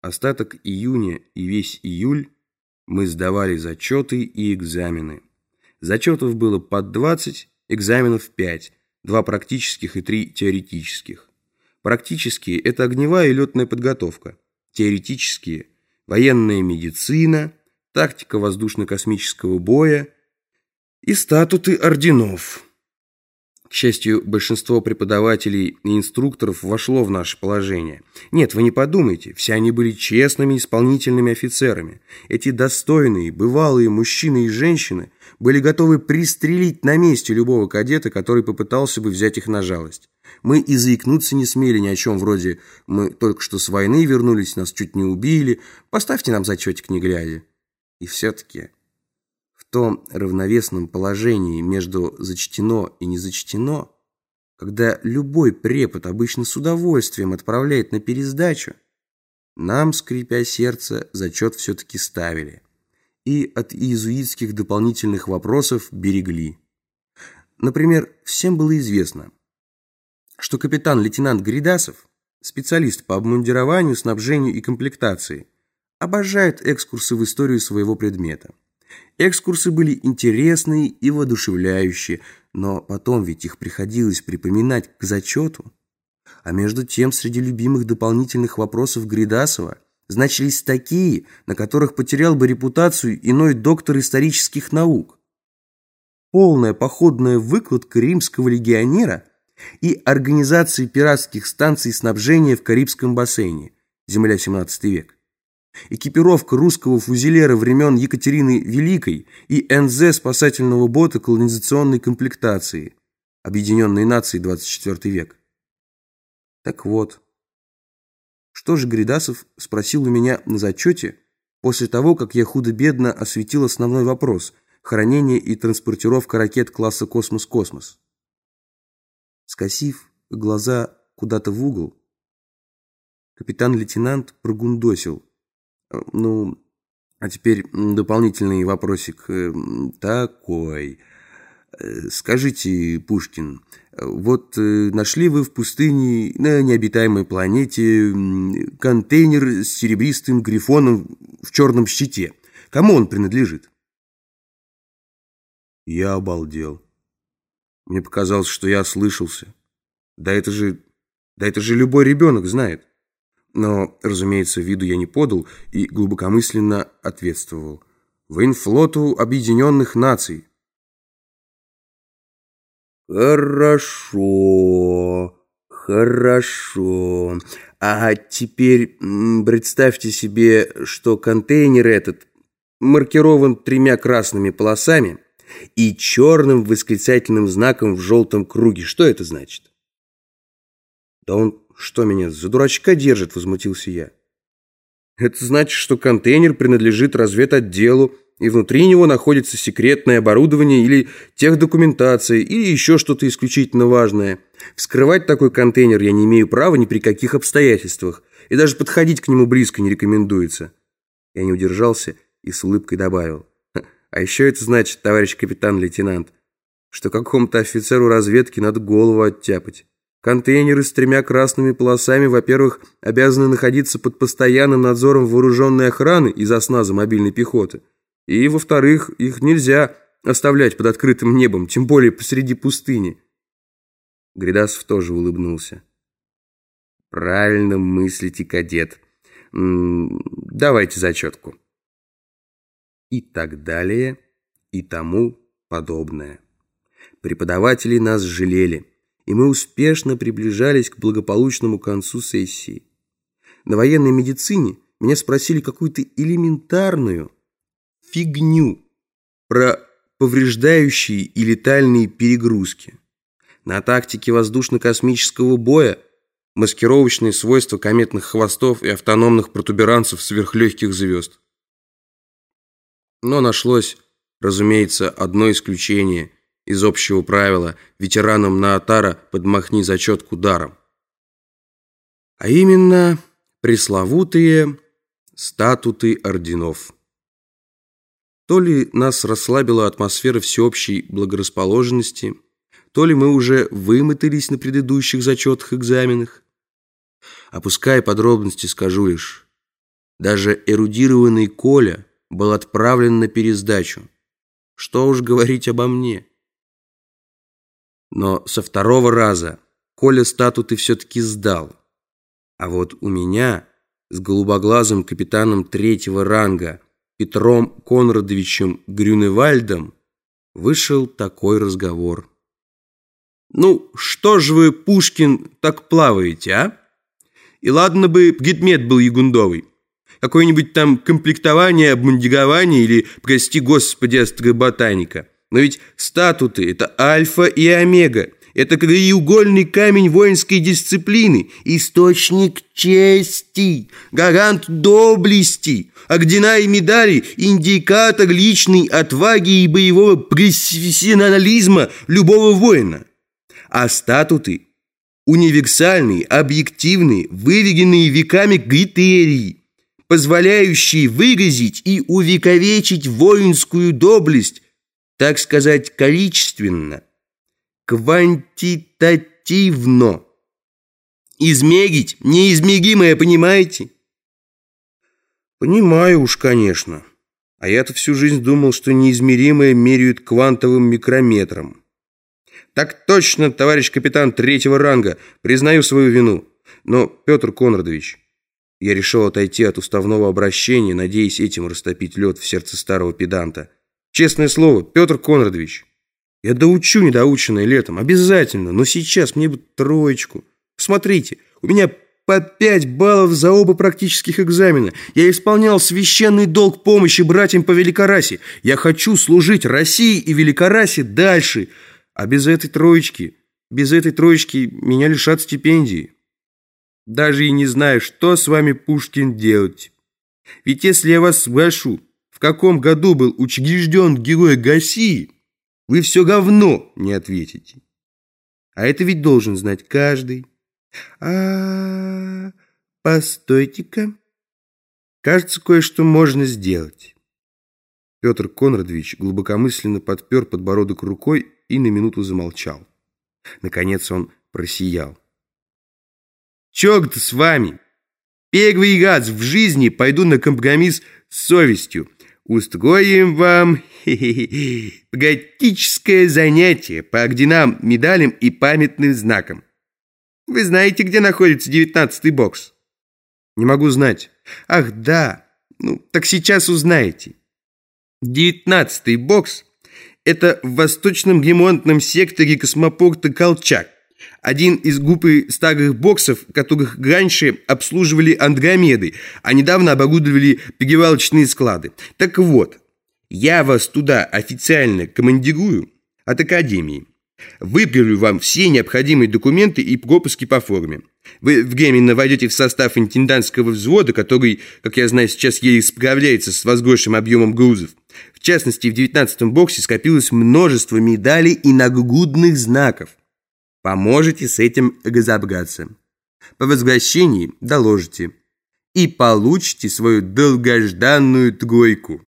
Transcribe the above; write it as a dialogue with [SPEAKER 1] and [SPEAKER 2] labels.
[SPEAKER 1] Остаток июня и весь июль мы сдавали зачеты и экзамены. Зачетов было под 20, экзаменов 5, два практических и три теоретических. Практические – это огневая и летная подготовка. Теоретические – военная медицина, тактика воздушно-космического боя и статуты орденов. К счастью, большинство преподавателей и инструкторов вошло в наше положение. Нет, вы не подумайте, все они были честными исполнительными офицерами. Эти достойные, бывалые мужчины и женщины были готовы пристрелить на месте любого кадета, который попытался бы взять их на жалость. Мы и заикнуться не смели ни о чем вроде «мы только что с войны вернулись, нас чуть не убили, поставьте нам зачетик не глядя». И все-таки том равновесном положении между зачтено и не зачтено, когда любой препод обычно с удовольствием отправляет на пересдачу, нам, скрипя сердце, зачет все-таки ставили и от иезуитских дополнительных вопросов берегли. Например, всем было известно, что капитан-лейтенант Гридасов, специалист по обмундированию, снабжению и комплектации, обожает экскурсы в историю своего предмета. Экскурсы были интересные и воодушевляющие, но потом ведь их приходилось припоминать к зачету. А между тем среди любимых дополнительных вопросов Гридасова значились такие, на которых потерял бы репутацию иной доктор исторических наук. Полная походная выкладка римского легионера и организации пиратских станций снабжения в Карибском бассейне, земля 17 век экипировка русского фузелера времен Екатерины Великой и НЗ спасательного бота колонизационной комплектации, Объединенные Нации 24 век. Так вот, что же Гридасов спросил у меня на зачете после того, как я худо-бедно осветил основной вопрос – хранение и транспортировка ракет класса «Космос-Космос». Скосив глаза куда-то в угол, капитан-лейтенант прогундосил – ну, а теперь дополнительный вопросик э, такой. Э, скажите, Пушкин, вот э, нашли вы в пустыне на необитаемой планете контейнер с серебристым грифоном в черном щите. Кому он принадлежит? Я обалдел. Мне показалось, что я ослышался. Да это же... Да это же любой ребенок знает. Но, разумеется, виду я не подал и глубокомысленно ответствовал. Военфлоту Объединенных Наций. Хорошо, хорошо. А теперь представьте себе, что контейнер этот маркирован тремя красными полосами и черным восклицательным знаком в желтом круге. Что это значит? Да он «Что меня за дурачка держит?» – возмутился я. «Это значит, что контейнер принадлежит разведотделу, и внутри него находится секретное оборудование или техдокументация, или еще что-то исключительно важное. Вскрывать такой контейнер я не имею права ни при каких обстоятельствах, и даже подходить к нему близко не рекомендуется». Я не удержался и с улыбкой добавил. «А еще это значит, товарищ капитан-лейтенант, что какому-то офицеру разведки надо голову оттяпать». Контейнеры с тремя красными полосами, во-первых, обязаны находиться под постоянным надзором вооруженной охраны из осназа мобильной пехоты. И, во-вторых, их нельзя оставлять под открытым небом, тем более посреди пустыни. Гридасов тоже улыбнулся. Правильно мыслите, кадет. Давайте зачетку. И так далее, и тому подобное. Преподаватели нас жалели и мы успешно приближались к благополучному концу сессии. На военной медицине меня спросили какую-то элементарную фигню про повреждающие и летальные перегрузки. На тактике воздушно-космического боя маскировочные свойства кометных хвостов и автономных протуберанцев сверхлегких звезд. Но нашлось, разумеется, одно исключение – из общего правила ветеранам Наатара подмахни зачетку даром. А именно пресловутые статуты орденов. То ли нас расслабила атмосфера всеобщей благорасположенности, то ли мы уже вымотались на предыдущих зачетах экзаменах. Опуская подробности, скажу лишь, Даже эрудированный Коля был отправлен на пересдачу. Что уж говорить обо мне. Но со второго раза Коля статуты все-таки сдал. А вот у меня с голубоглазым капитаном третьего ранга Петром Конрадовичем Грюневальдом вышел такой разговор. «Ну, что ж вы, Пушкин, так плаваете, а? И ладно бы гидмет был Ягундовый. Какое-нибудь там комплектование, обмундирование или, прости господи, астроботаника. Но ведь статуты – это альфа и омега. Это краеугольный камень воинской дисциплины, источник чести, гарант доблести, ордена и медали, индикатор личной отваги и боевого профессионализма любого воина. А статуты – универсальные, объективные, выведенные веками критерии, позволяющие выразить и увековечить воинскую доблесть, так сказать, количественно – квантитативно. Измерить неизмеримое, понимаете? Понимаю уж, конечно. А я-то всю жизнь думал, что неизмеримое меряют квантовым микрометром. Так точно, товарищ капитан третьего ранга, признаю свою вину. Но, Петр Конрадович, я решил отойти от уставного обращения, надеясь этим растопить лед в сердце старого педанта. Честное слово, Петр Конрадович, я доучу недоученное летом, обязательно, но сейчас мне бы троечку. Смотрите, у меня по пять баллов за оба практических экзамена. Я исполнял священный долг помощи братьям по Великорасе. Я хочу служить России и Великорасе дальше. А без этой троечки, без этой троечки меня лишат стипендии. Даже и не знаю, что с вами, Пушкин, делать. Ведь если я вас в каком году был учрежден герой Гассии, вы все говно не ответите. А это ведь должен знать каждый. А, постойте-ка. Кажется, кое-что можно сделать. Петр Конрадович глубокомысленно подпер подбородок рукой и на минуту замолчал. Наконец он просиял. «Чё-то с вами? Первый раз в жизни пойду на компромисс с совестью устроим вам готическое занятие по орденам, медалям и памятным знакам. Вы знаете, где находится девятнадцатый бокс? Не могу знать. Ах, да. Ну, так сейчас узнаете. Девятнадцатый бокс – это в восточном ремонтном секторе космопорта Колчак один из группы старых боксов, которых раньше обслуживали Андромеды, а недавно оборудовали перевалочные склады. Так вот, я вас туда официально командирую от Академии. Выправлю вам все необходимые документы и пропуски по форме. Вы временно войдете в состав интендантского взвода, который, как я знаю, сейчас еле справляется с возгоршим объемом грузов. В частности, в 19-м боксе скопилось множество медалей и нагрудных знаков. Поможете с этим разобраться. По возвращении доложите. И получите свою долгожданную тройку.